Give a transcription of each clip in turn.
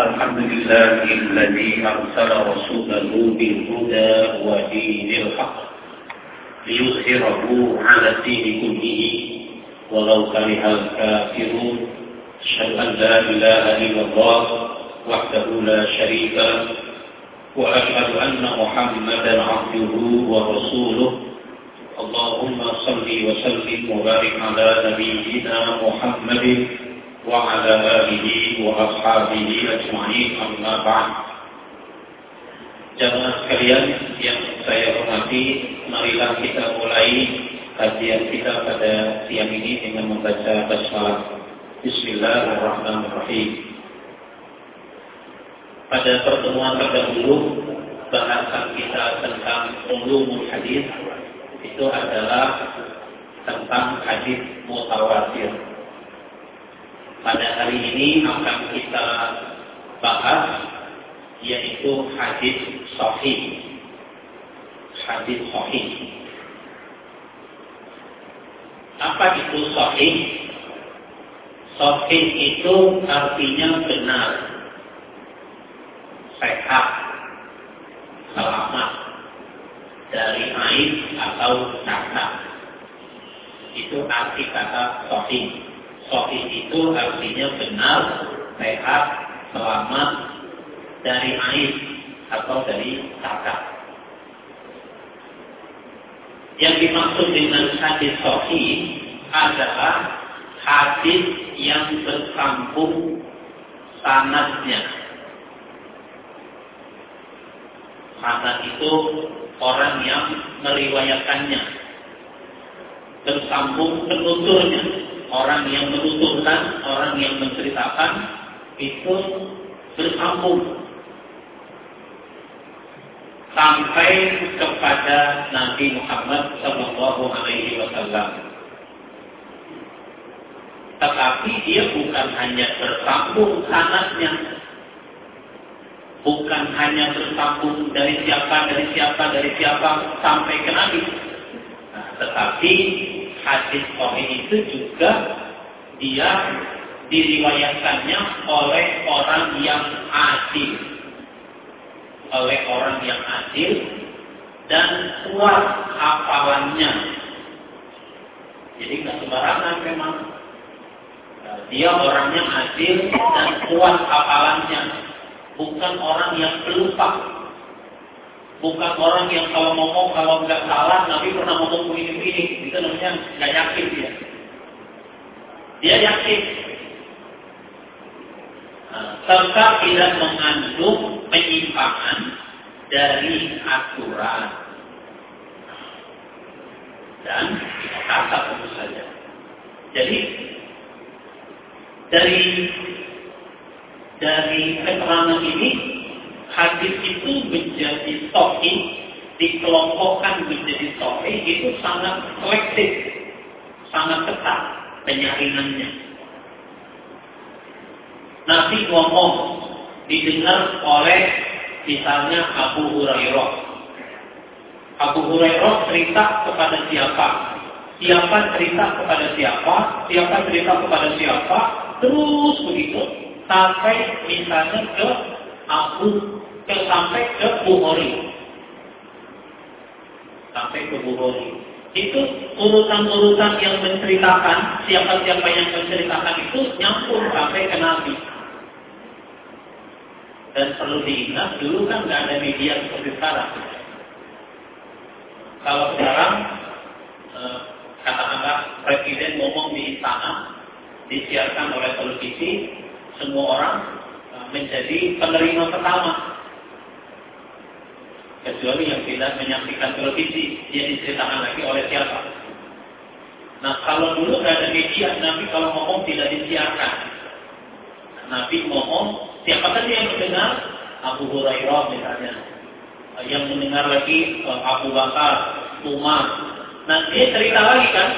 الحمد لله الذي أرسل رسوله بالهدى ودين الحق ليظهره على الدين كله. ولو كره الكافرون أشهد أن لا إله إلا الله وحده لا شريك له وأشهد أن محمدا عبده ورسوله. اللهم صل وسلم وبارك على نبينا محمد وعلى آله وأصحابه أجمعين أما بعد Jamaah sekalian yang saya hormati, marilah kita mulai kajian kita pada siang ini dengan membaca basmalah. Bismillahirrahmanirrahim. Pada pertemuan terdahulu bahasan kita tentang ulumul hadis itu adalah tentang hadis mutawatir. Pada hari ini akan kita bahas yaitu hadis sahih. Hadis sahih. Apa itu sahih? Sahih itu artinya benar, sehat, selamat dari aib atau cacat. Itu arti kata sahih. Sahih itu artinya benar, sehat, selamat dari aib atau dari cacat. Yang dimaksud dengan hadis sahih adalah hadis yang bersambung sanadnya. Sanad itu orang yang meriwayatkannya. Bersambung penuturnya. Orang yang menuturkan, orang yang menceritakan itu bersambung sampai kepada Nabi Muhammad Shallallahu Alaihi Wasallam. Tetapi dia bukan hanya bersambung sanatnya, bukan hanya bersambung dari siapa, dari siapa, dari siapa sampai ke Nabi. Nah, tetapi hadis Sahih itu juga dia diriwayatkannya oleh orang yang adil oleh orang yang adil dan kuat hafalannya. Jadi nggak sembarangan memang. Dia orangnya adil dan kuat hafalannya. Bukan orang yang pelupa. Bukan orang yang kalau ngomong kalau nggak salah Nabi pernah ngomong begini-begini. Itu namanya nggak yakin dia. Dia yakin. Serta tidak mengandung penyimpangan dari aturan dan kata tentu saja. Jadi dari dari keterangan ini hadis itu menjadi tohi dikelompokkan menjadi tohi itu sangat selektif, sangat ketat penyaringannya. Nabi ngomong didengar oleh misalnya Abu Hurairah. Abu Hurairah cerita kepada siapa? Siapa cerita kepada siapa? Siapa cerita kepada siapa? Terus begitu sampai misalnya ke Abu ke sampai ke Bukhari. Sampai ke Bukhari. Itu urutan-urutan yang menceritakan siapa-siapa yang menceritakan itu nyambung sampai ke Nabi. Dan perlu diingat, dulu kan nggak ada media seperti sekarang. Kalau sekarang, eh, katakanlah presiden ngomong di istana, disiarkan oleh televisi, semua orang eh, menjadi penerima pertama. Kecuali yang tidak menyaksikan televisi, dia diceritakan lagi oleh siapa. Nah, kalau dulu nggak ada media, Nabi kalau ngomong tidak disiarkan. Nabi ngomong Siapa saja yang mendengar Abu Hurairah misalnya, yang mendengar lagi eh, Abu Bakar, Umar. Nah dia cerita lagi kan,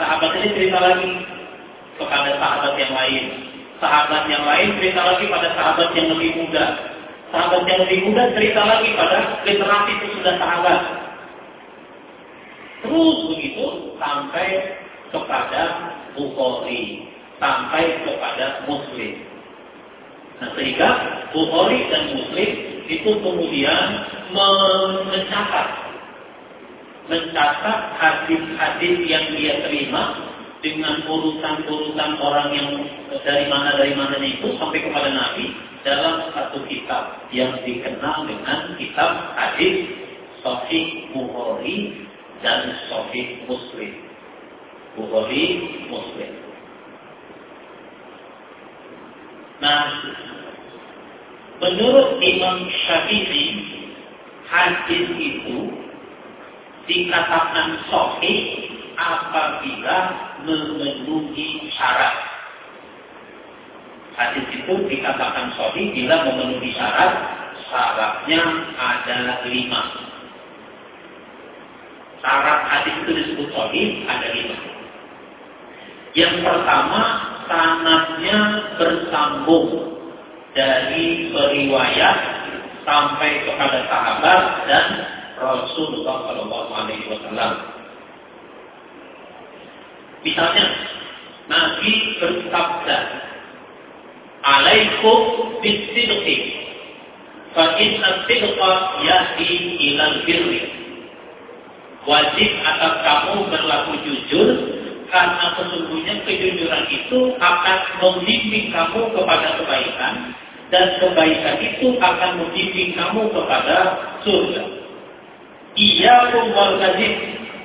sahabat ini cerita lagi kepada sahabat yang lain. Sahabat yang lain cerita lagi pada sahabat yang lebih muda. Sahabat yang lebih muda cerita lagi pada literasi itu sudah sahabat. Terus begitu sampai kepada Bukhari sampai kepada Muslim. Nah, sehingga Bukhari dan Muslim itu kemudian mencatat mencatat hadis-hadis yang dia terima dengan urutan-urutan orang yang dari mana dari mana itu sampai kepada Nabi dalam satu kitab yang dikenal dengan kitab hadis Sahih Bukhari dan Sahih Muslim. Bukhari Muslim. Nah, menurut Imam Syafi'i, hadis itu dikatakan sahih apabila memenuhi syarat. Hadis itu dikatakan sahih bila memenuhi syarat, syaratnya ada lima. Syarat hadis itu disebut sahih ada lima. Yang pertama, sanatnya bersambung dari periwayat sampai kepada sahabat dan Rasulullah Shallallahu Alaihi Wasallam. Misalnya, Nabi bersabda, "Alaikum bisidqi, fa inna sidqa yahdi ilal birri." Wajib atas kamu berlaku jujur karena sesungguhnya kejujuran itu akan membimbing kamu kepada kebaikan dan kebaikan itu akan membimbing kamu kepada surga. Iyakum wal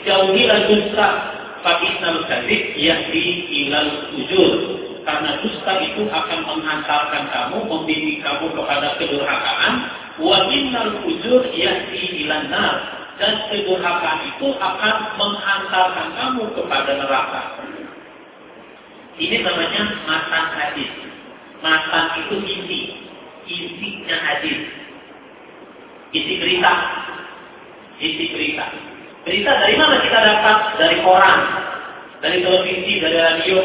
jauhilah dusta fa innal kadhib yahdi ilal ujur. Karena dusta itu akan menghantarkan kamu membimbing kamu kepada kedurhakaan. Wa innal ujur yahdi ilan nar. Dan kedurhakaan itu akan menghantarkan kamu kepada neraka. Ini namanya matan hadis. Matan itu isi isinya hadis. Isi berita. Isi berita. Berita dari mana kita dapat? Dari koran, dari televisi, dari radio.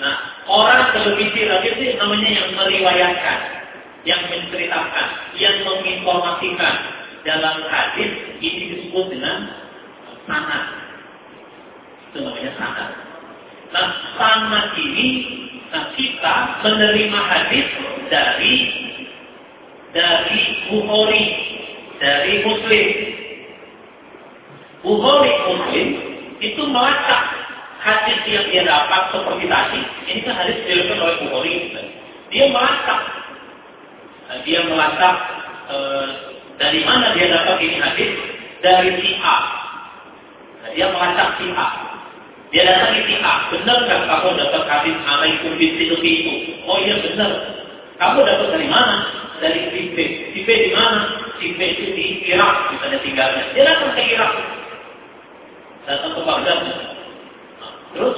Nah, orang televisi, radio itu namanya yang meriwayatkan, yang menceritakan, yang menginformasikan. Dalam hadis ini disebut dengan sanad. Itu namanya sanad. Nah, sanad ini nah kita menerima hadis dari dari Bukhari, dari Muslim, Bukhari Muslim itu melacak hadis yang dia dapat seperti tadi. Ini kan hadis diriwayatkan oleh Bukhari. Dia melacak. Nah, dia melacak e, dari mana dia dapat ini hadis? Dari si A. Nah, dia melacak si A. Dia datang si A. Benar kan kamu dapat hadis alaikum bisiduki itu? Oh iya benar. Kamu dapat dari mana? Dari si B. Si B di mana? Si B itu di Irak, misalnya tinggalnya. Dia datang ke Irak datang ke Baghdad. Nah, terus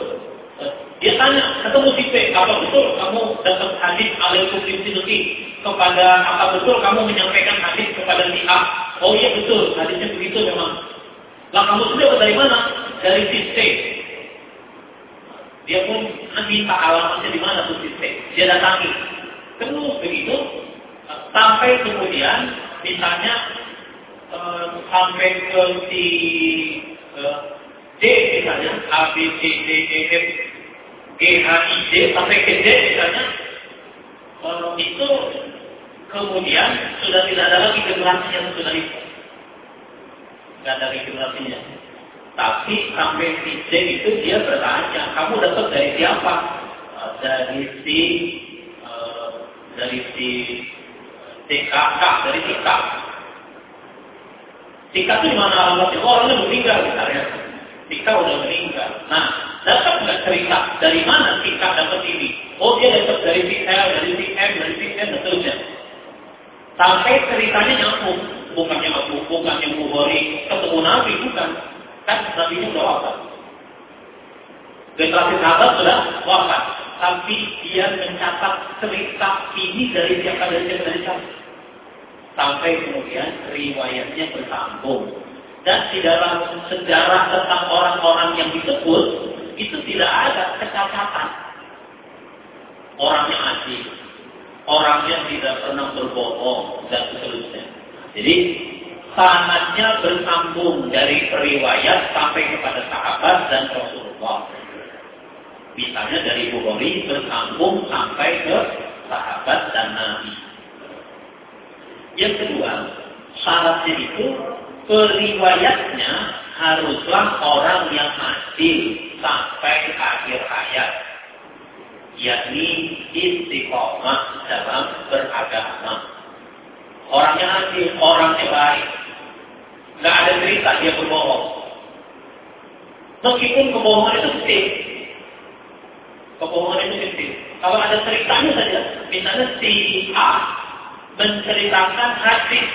dia tanya, ketemu si P, apa betul kamu dapat hadis alaikum bisiduki kepada apa betul kamu menyampaikan hadis kepada si A? Oh iya betul, hadisnya begitu memang. Lah kamu sudah dari mana? Dari si C. Dia pun minta alamatnya di mana tuh si C. Dia datangi. Terus begitu sampai kemudian misalnya eh, sampai ke si eh, D misalnya, A, B, C, D, E, F, G, H, I, D, sampai ke D misalnya, kalau itu kemudian sudah tidak ada lagi generasi yang sudah itu. Tidak ada generasinya. Tapi sampai di D itu dia bertanya, kamu dapat dari siapa? Eh, dari si uh, dari si TKK, dari TK. TK itu di mana alamatnya? Oh, orangnya meninggal misalnya. Tika udah meninggal. Nah, dapat nggak cerita dari mana Tika dapat ini? Oh dia dapat dari si L, dari si M, dari si N, dan seterusnya. Sampai ceritanya nyambung. Bukannya Abu, bukannya Bukhari ketemu Nabi, bukan. Kan Nabi itu sudah wafat. Generasi sahabat sudah wafat. Tapi dia mencatat cerita ini dari siapa, dari siapa, dari siapa. Sampai kemudian riwayatnya bersambung dan di dalam sejarah tentang orang-orang yang disebut itu tidak ada kecacatan. Orangnya adil, orangnya tidak pernah berbohong dan seterusnya. Jadi sanatnya bersambung dari periwayat sampai kepada sahabat dan Rasulullah. Misalnya dari Bukhari bersambung sampai ke sahabat dan Nabi. Yang kedua, syaratnya itu periwayatnya haruslah orang yang adil sampai akhir hayat. Yakni istiqomah dalam beragama. Orangnya adil, orangnya baik. Nggak ada cerita dia berbohong. Meskipun kebohongan itu kecil. Kebohongan itu kecil. Kalau ada ceritanya saja, misalnya si A menceritakan hadis,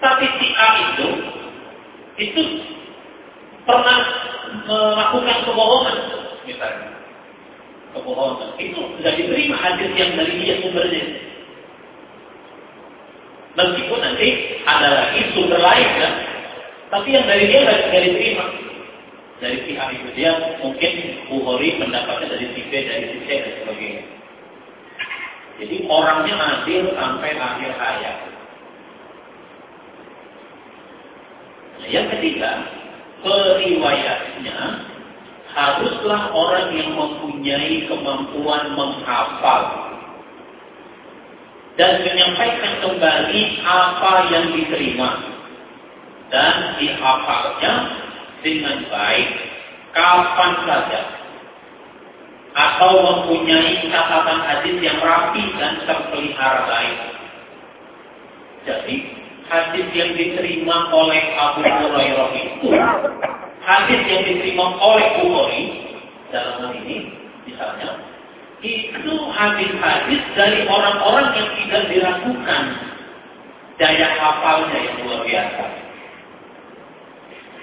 tapi si A itu itu pernah melakukan kebohongan, misalnya kebohongan. Itu tidak diterima hadis yang dari dia sumbernya. Meskipun nanti ada lagi sumber lain kan, tapi yang dari dia tidak diterima. Dari pihak itu dia mungkin Bukhari mendapatnya dari si B, dari si C dan sebagainya. Jadi orangnya adil sampai akhir hayat. Nah, yang ketiga, periwayatnya haruslah orang yang mempunyai kemampuan menghafal dan menyampaikan kembali apa yang diterima dan dihafalnya dengan baik kapan saja atau mempunyai catatan hadis yang rapi dan terpelihara baik. Jadi hadis yang diterima oleh Abu Hurairah itu hadis yang diterima oleh Bukhari dalam hal ini misalnya itu hadis-hadis dari orang-orang yang tidak diragukan daya hafalnya yang luar biasa.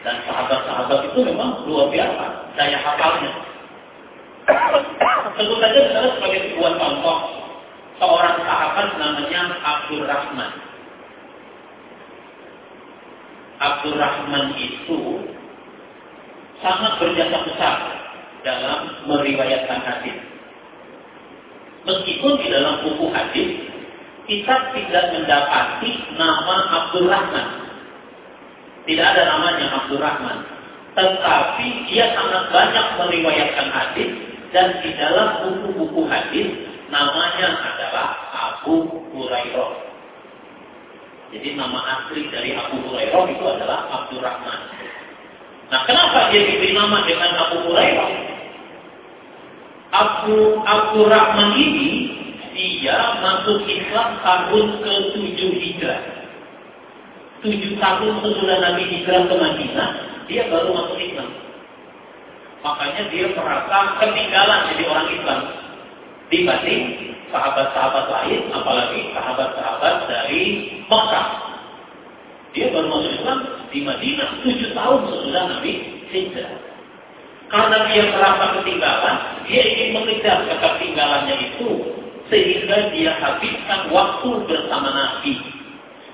Dan sahabat-sahabat itu memang luar biasa daya hafalnya. Tentu saja misalnya sebagai sebuah contoh, seorang sahabat namanya Abdul Rahman. Abdul Rahman itu sangat berjasa besar dalam meriwayatkan hadis. Meskipun di dalam buku hadis kita tidak mendapati nama Abdul Rahman. Tidak ada namanya Abdul Rahman. Tetapi dia sangat banyak meriwayatkan hadis dan di dalam buku-buku hadis namanya adalah Abu Hurairah. Jadi nama asli dari Abu Hurairah itu adalah Abdul Rahman. Nah, kenapa dia diberi nama dengan Abu Hurairah? Abu Abdul Rahman ini dia masuk Islam tahun ke-7 Hijrah tujuh tahun sesudah Nabi hijrah ke Madinah, dia baru masuk Islam. Makanya dia merasa ketinggalan jadi orang Islam dibanding sahabat-sahabat lain, apalagi sahabat-sahabat dari Mekah. Dia baru masuk Islam di Madinah tujuh tahun sesudah Nabi hijrah. Karena dia merasa ketinggalan, dia ingin mengejar ketinggalannya itu sehingga dia habiskan waktu bersama Nabi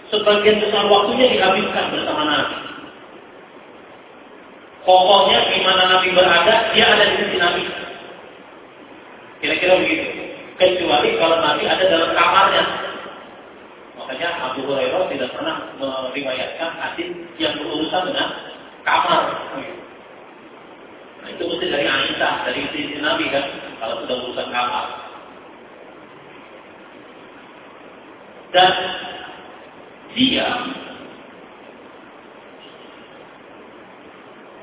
sebagian besar waktunya dihabiskan bersama Nabi. Pokoknya di mana Nabi berada, dia ada di sisi Nabi. Kira-kira begitu. Kecuali kalau Nabi ada dalam kamarnya. Makanya Abu Hurairah tidak pernah meriwayatkan hadis yang berurusan dengan kamar. Nah, itu mesti dari Aisyah, dari sisi Nabi kan, kalau sudah urusan kamar. Dan dia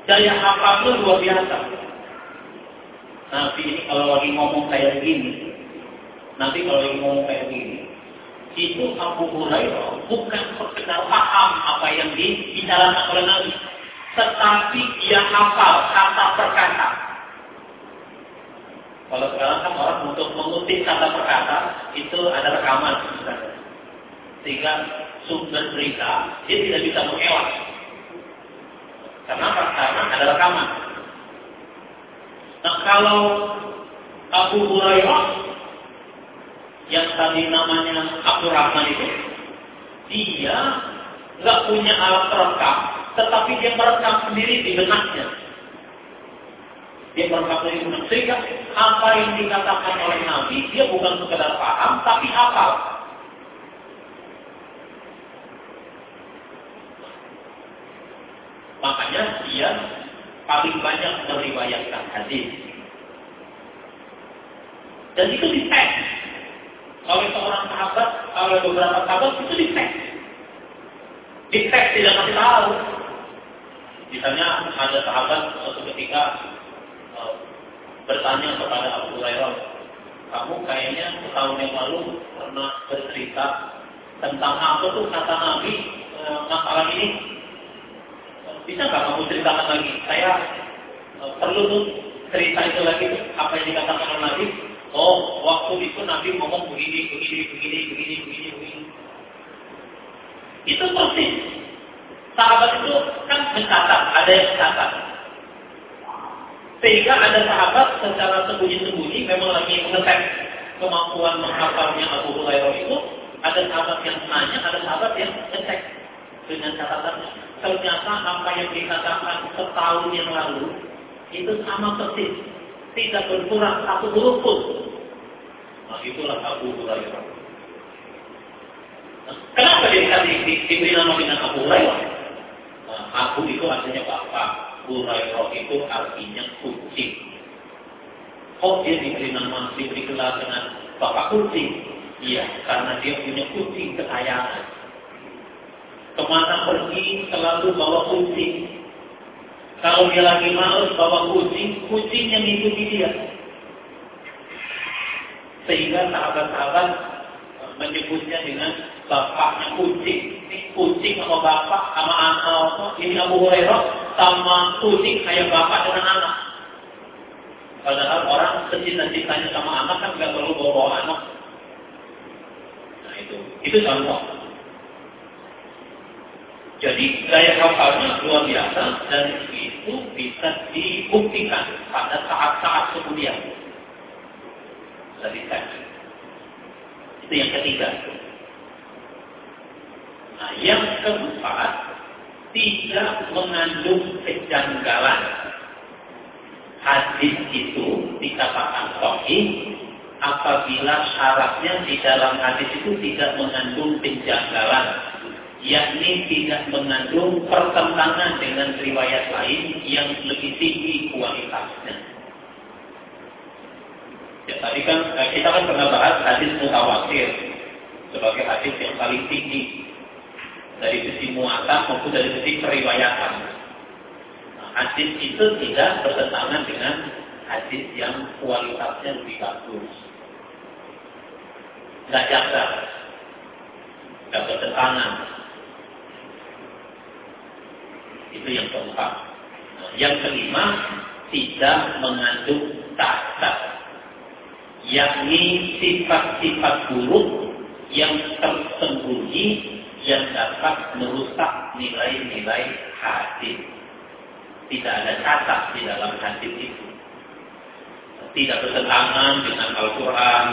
daya hafalnya luar biasa. Nabi ini kalau lagi ngomong kayak gini, nanti kalau lagi ngomong kayak gini, itu Abu Hurairah bukan sekedar paham apa yang dibicarakan oleh Nabi, tetapi dia hafal kata per kata. Kalau sekarang kan orang untuk mengutip kata per kata itu ada rekaman, sehingga sumber berita, dia tidak bisa mengelak. Karena ada rekaman. Nah kalau Abu Hurairah yang tadi namanya Abu Rahman itu, dia nggak punya alat perekam, tetapi dia merekam sendiri di benaknya. Dia merekam di benak. Sehingga apa yang dikatakan oleh Nabi, dia bukan sekedar paham, tapi hafal. Makanya dia paling banyak meriwayatkan hadis. Dan itu dites. Oleh seorang sahabat, oleh beberapa sahabat itu dites. Dites tidak kasih tahu. Misalnya ada sahabat suatu ketika uh, bertanya kepada Abu Hurairah, kamu kayaknya setahun yang lalu pernah bercerita tentang apa tuh kata Nabi uh, masalah ini. Bisa nggak kamu ceritakan lagi? Saya uh, perlu tuh cerita itu lagi tuh, apa yang dikatakan oleh Nabi. Oh, waktu itu Nabi ngomong begini, begini, begini, begini, begini, begini. Itu persis sahabat itu kan mencatat, ada yang mencatat. Sehingga ada sahabat secara sembunyi-sembunyi memang lagi mengetes kemampuan menghafalnya Abu Hurairah itu. Ada sahabat yang nanya, ada sahabat yang ngecek dengan catatannya. Ternyata apa yang dikatakan setahun yang lalu itu sama persis, tidak berkurang satu huruf pun. Nah, itulah Abu Hurairah. Nah, kenapa dia dikasih diberi nama dengan Abu Hurairah? Abu itu artinya bapak, Hurairah itu artinya kucing. Kok dia diberi nama, diberi gelar dengan bapak kucing? Iya, karena dia punya kucing kesayangan. Ke mana pergi selalu bawa kucing. Kalau dia lagi males bawa kucing, kucing yang dia. Sehingga sahabat-sahabat menyebutnya dengan bapaknya kucing. Ini kucing sama bapak sama anak. Ini Abu Hurairah sama kucing kayak bapak dengan anak. Padahal orang secita-citanya sama anak kan nggak perlu bawa-bawa anak. Nah itu, itu contoh. Jadi gaya hafalnya luar biasa dan itu bisa dibuktikan pada saat-saat kemudian. Bisa Itu yang ketiga. Nah, yang keempat, tidak mengandung kejanggalan. Hadis itu dikatakan sahih apabila syaratnya di dalam hadis itu tidak mengandung kejanggalan, yakni tidak mengandung pertentangan dengan riwayat lain yang lebih tinggi kualitasnya. Ya, tadi kan eh, kita kan pernah bahas hadis mutawatir sebagai hadis yang paling tinggi dari sisi muatan maupun dari sisi periwayatan. Nah, hadis itu tidak bertentangan dengan hadis yang kualitasnya lebih bagus. Tidak janggal, tidak bertentangan. Itu yang keempat. Yang kelima, tidak mengandung tasab, yakni sifat-sifat buruk yang tersembunyi yang dapat merusak nilai-nilai hadis. Tidak ada catat di dalam hadis itu. Tidak bertentangan dengan Al-Quran,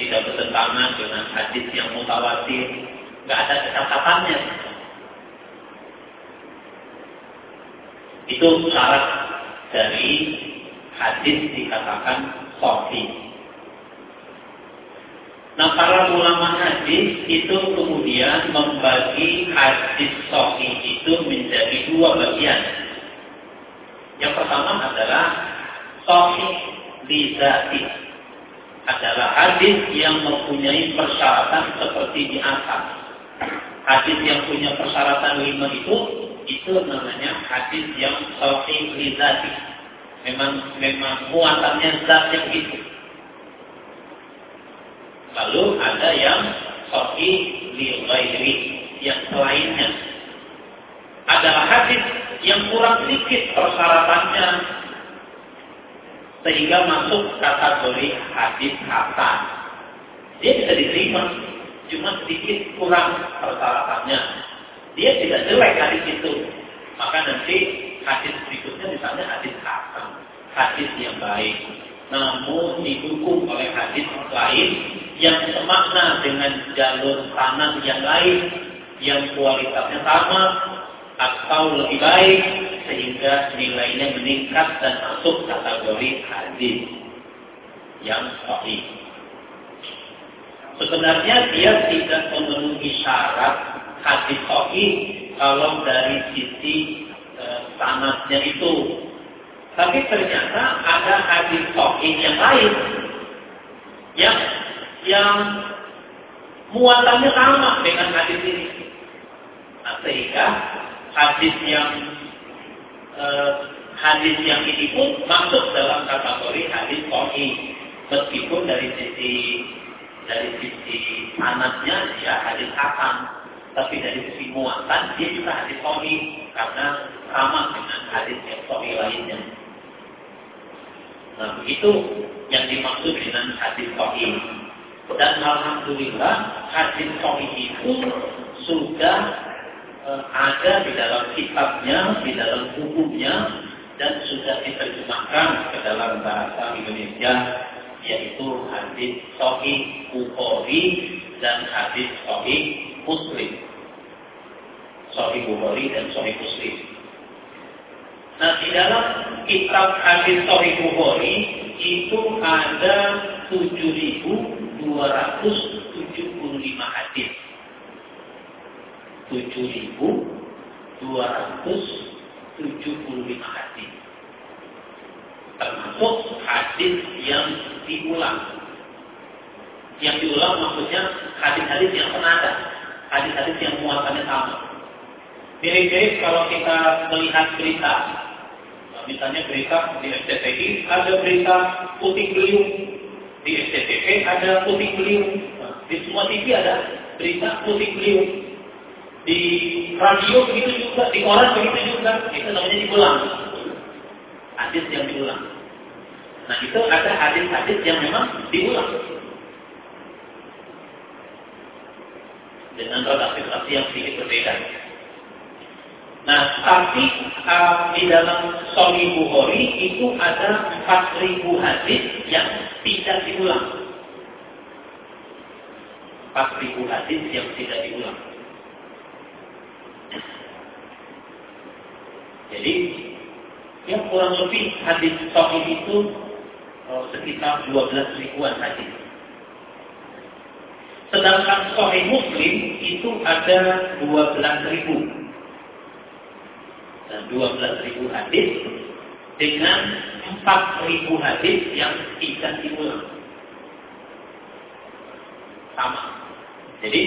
tidak bertentangan dengan hadis yang mutawatir, nggak ada catatannya. Itu syarat dari hadis dikatakan sahih. Nah para ulama hadis itu kemudian membagi hadis sahih itu menjadi dua bagian. Yang pertama adalah sahih lizati. Adalah hadis yang mempunyai persyaratan seperti di atas. Hadis yang punya persyaratan lima itu itu namanya hadis yang sahih lizati. Memang memang muatannya zat itu Lalu ada yang sahih li yang selainnya. Adalah hadis yang kurang sedikit persyaratannya sehingga masuk kategori hadis hasan. Dia bisa diterima, cuma sedikit kurang persyaratannya. Dia tidak jelek hadis itu. Maka nanti hadis berikutnya misalnya hadis hasan, hadis yang baik. Namun didukung oleh hadis lain yang semakna dengan jalur tanah yang lain yang kualitasnya sama atau lebih baik sehingga nilainya meningkat dan masuk kategori hadis yang sahih. Sebenarnya dia tidak memenuhi syarat hadis sahih kalau dari sisi e, sanatnya itu. Tapi ternyata ada hadis sahih yang lain yang yang muatannya sama dengan hadis ini. Nah, sehingga hadis yang eh, hadis yang ini pun masuk dalam kategori hadis sahih meskipun dari sisi dari sisi anaknya dia hadis hasan tapi dari sisi muatan dia juga hadis sahih karena sama dengan hadis yang sahih lainnya. Nah begitu yang dimaksud dengan hadis sahih dan alhamdulillah hadis sahih itu sudah uh, ada di dalam kitabnya, di dalam bukunya dan sudah diterjemahkan ke dalam bahasa Indonesia yaitu hadis Sahih Bukhari dan hadis Sahih Muslim. Sahih Bukhari dan Sahih Muslim. Nah di dalam kitab hadis Sahih Bukhari itu ada 7.275 hadis. 7.275 75 hadis. Termasuk hadis yang diulang. Yang diulang maksudnya hadis-hadis yang pernah ada. Hadis-hadis yang muatannya sama. Mirip-mirip kalau kita melihat berita. Misalnya berita di SCTV ada berita putih beliung. Di SCTV ada putih beliung. Di semua TV ada berita putih beliung di radio begitu juga, di koran begitu juga, itu namanya diulang. Hadis yang diulang. Nah itu ada hadis-hadis yang memang diulang. Dengan redaksi-redaksi yang sedikit berbeda. Nah, tapi uh, di dalam Sahih Bukhari itu ada 4000 hadis yang tidak diulang. 4000 hadis yang tidak diulang. Jadi yang kurang lebih hadis sahih itu oh, sekitar 12 ribuan hadis. Sedangkan sahih Muslim itu ada 12 ribu. Dan 12 ribu hadis dengan 4 ribu hadis yang tidak diulang. Sama. Jadi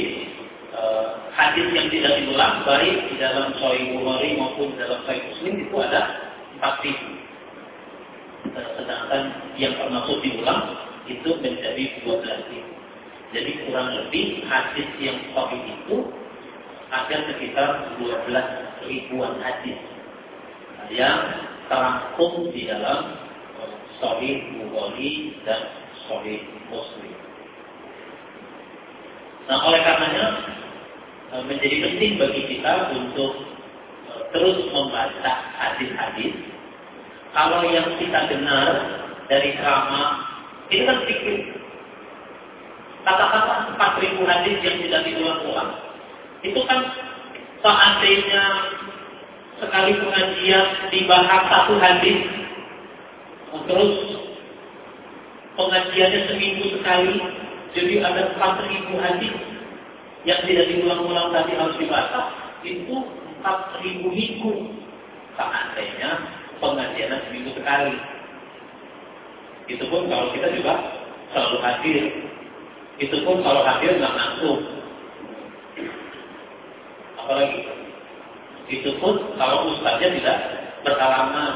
Eh, hadis yang tidak diulang baik di dalam Sahih Bukhari maupun dalam Sahih Muslim itu ada empat ribu. Eh, sedangkan yang termasuk diulang itu menjadi dua belas ribu. Jadi kurang lebih hadis yang sahih itu ada sekitar dua belas ribuan hadis yang terangkum di dalam eh, Sahih Bukhari dan Sahih Muslim. Nah, oleh karenanya e, menjadi penting bagi kita untuk e, terus membaca hadis-hadis. Kalau yang kita dengar dari ceramah itu kan sedikit. Katakanlah empat ribu hadis yang tidak diulang-ulang. Itu kan seandainya sekali pengajian dibahas satu hadis, terus pengajiannya seminggu sekali, jadi ada 4000 hadis yang tidak diulang-ulang tadi harus dibaca. Itu 4000 minggu. Seandainya pengajian seminggu sekali. Itu pun kalau kita juga selalu hadir. Itu pun kalau hadir nggak langsung. Apalagi itu pun kalau ustaznya tidak berhalangan.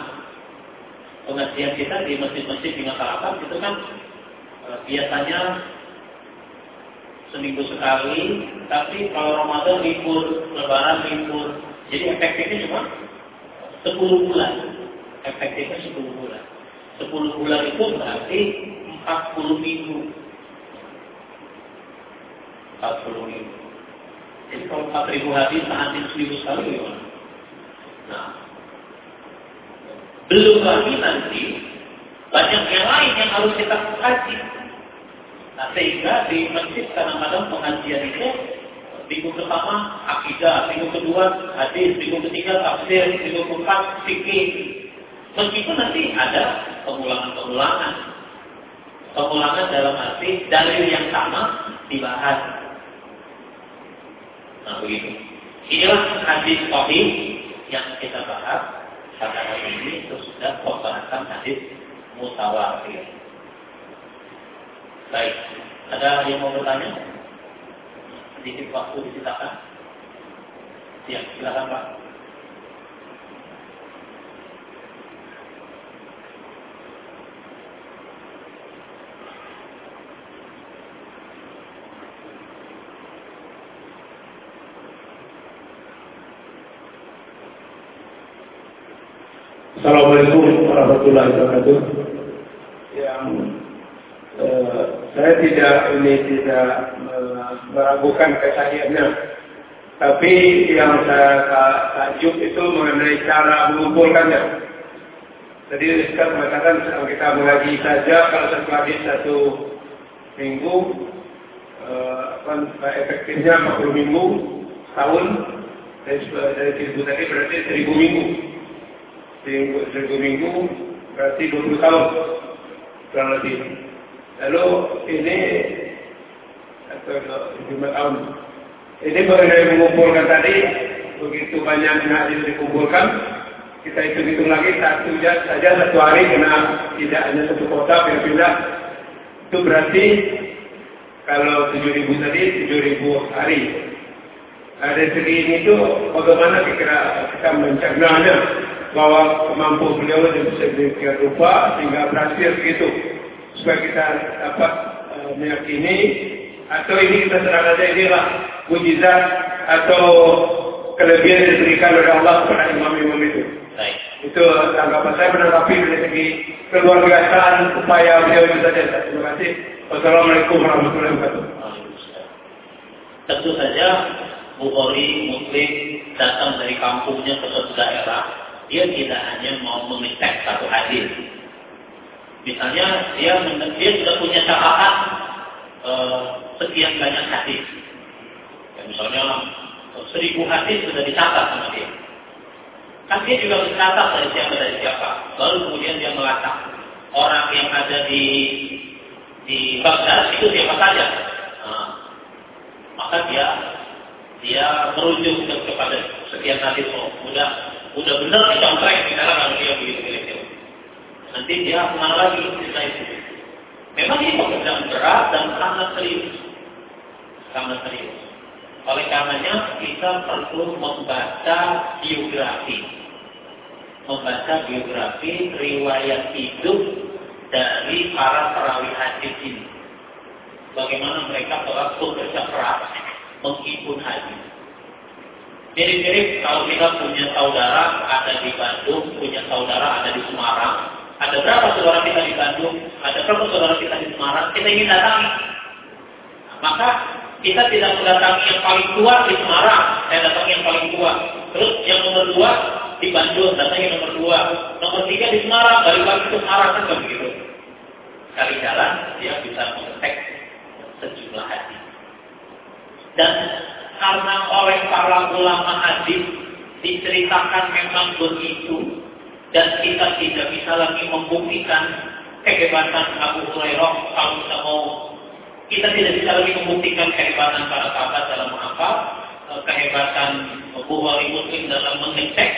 Pengajian kita di masjid-masjid di masyarakat itu kan eh, biasanya seminggu sekali, tapi kalau Ramadan libur, Lebaran libur, jadi efektifnya cuma 10 bulan. Efektifnya 10 bulan. 10 bulan itu berarti 40 minggu. 40 minggu. Jadi kalau 4 ribu hadis sehari seminggu sekali gimana? Nah, belum lagi nanti banyak yang lain yang harus kita kaji. Nah, sehingga di masjid kadang-kadang pengajian itu minggu pertama akidah, minggu kedua hadis, minggu ketiga tafsir, minggu keempat fikih. Meskipun nanti ada pengulangan-pengulangan. Pengulangan dalam arti dalil yang sama dibahas. Nah begitu. Inilah hadis sahih yang kita bahas pada hari ini itu sudah pembahasan hadis mutawatir. Baik. Ada yang mau bertanya? Sedikit waktu disitakan. Ya, silakan Pak. Warahmatullahi wabarakatuh. Yang eh, saya tidak ini tidak meragukan kesahihannya, tapi yang saya takjub itu mengenai cara mengumpulkannya. Jadi Ustaz mengatakan kita mengaji saja kalau satu hadis satu minggu eh, efektifnya 40 minggu tahun dari dari seribu tadi berarti seribu minggu seribu, seribu minggu berarti 20 tahun kurang lebih. Lalu ini atau lima tahun. Ini mengenai mengumpulkan tadi begitu banyak hadis dikumpulkan kita hitung-hitung lagi satu saja satu hari kena tidak hanya satu kota pindah-pindah itu berarti kalau tujuh ribu tadi tujuh ribu hari ada segi ini itu bagaimana kira kita mencernanya bahwa kemampuan beliau bisa demikian rupa sehingga berhasil begitu supaya kita dapat uh, meyakini atau ini kita serang saja inilah mujizat atau kelebihan yang diberikan oleh Allah kepada imam-imam itu. Baik. Itu tanggapan saya menanggapi dari segi keluargaan upaya beliau itu saja. Terima kasih. Wassalamualaikum warahmatullahi wabarakatuh. Tentu saja Bukhari Muslim datang dari kampungnya ke suatu daerah dia tidak hanya mau mengecek satu hadis. Misalnya dia dia sudah punya catatan uh, sekian banyak hadis. Ya, misalnya seribu hadis sudah dicatat sama dia. Kan dia juga mencatat dari siapa dari siapa. Lalu kemudian dia melacak orang yang ada di di Baghdad itu siapa saja. Nah, maka dia dia merujuk kepada sekian hadis. Oh, mudah udah benar dicontrek di dalam kalau dia begitu begitu. Nanti dia ke mana lagi cerita itu. Memang ini pekerjaan berat dan sangat serius. Sangat serius. Oleh karenanya kita perlu membaca biografi. Membaca biografi riwayat hidup dari para perawi hadis ini. Bagaimana mereka telah bekerja keras menghimpun hadis. Mirip-mirip kalau kita punya saudara ada di Bandung, punya saudara ada di Semarang. Ada berapa saudara kita di Bandung? Ada berapa saudara kita di Semarang? Kita ingin datangi. Nah, maka kita tidak mendatangi yang paling tua di Semarang, saya datangi yang paling tua. Terus yang nomor dua di Bandung, datangi nomor dua. Nomor tiga di Semarang, balik lagi ke Semarang kan begitu. Kali jalan dia bisa mengecek sejumlah hati. Dan karena oleh para ulama hadis diceritakan memang begitu dan kita tidak bisa lagi membuktikan kehebatan Abu Hurairah kalau kita mau. Kita tidak bisa lagi membuktikan kehebatan para sahabat dalam menghafal eh, kehebatan Bukhari Muslim dalam mengecek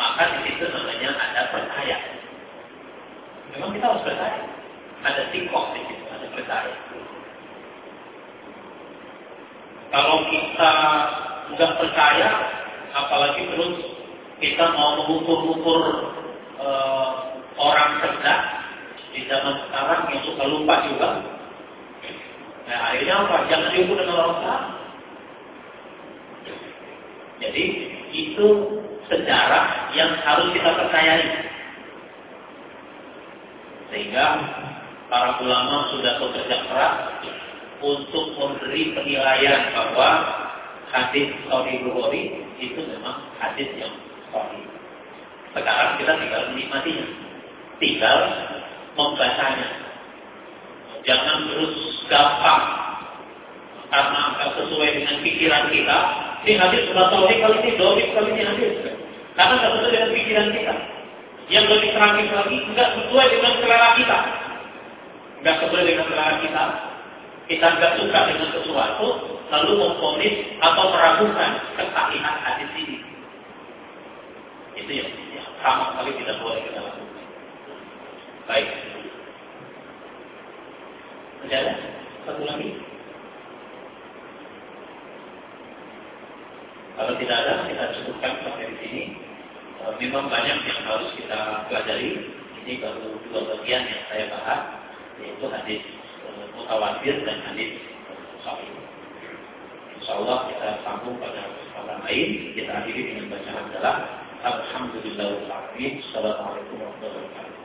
maka di situ namanya ada percaya memang kita harus percaya ada tikok di situ ada percaya kalau kita nggak percaya, apalagi terus kita mau mengukur-ukur uh, orang cerdas di zaman sekarang yang suka lupa juga. Nah, akhirnya apa? Jangan diukur dengan orang salah. Jadi itu sejarah yang harus kita percayai. Sehingga para ulama sudah bekerja keras untuk memberi penilaian bahwa hadis Sahih Bukhari itu memang hadis yang. Sekarang kita tinggal menikmatinya, tinggal membacanya. Jangan terus gampang karena akan sesuai dengan pikiran kita. Ini hadis sudah sahih kali ini, dohib kali ini hadis. Karena tidak sesuai dengan pikiran kita. Yang lebih tragis lagi, tidak sesuai dengan selera kita. Tidak sesuai dengan selera kita kita nggak suka dengan sesuatu, lalu memfonis atau meragukan kesahihan hadis ini. Itu yang sama sekali tidak boleh kita lakukan. Baik. Ada? Satu lagi? Kalau tidak ada, kita cukupkan sampai di sini. E, memang banyak yang harus kita pelajari. Ini baru dua bagian yang saya bahas, yaitu hadis e, mutawatir dan hadis sahih. Insya Allah kita sambung pada kesempatan lain. Kita akhiri dengan bacaan adalah Alhamdulillah. Assalamualaikum warahmatullahi wabarakatuh.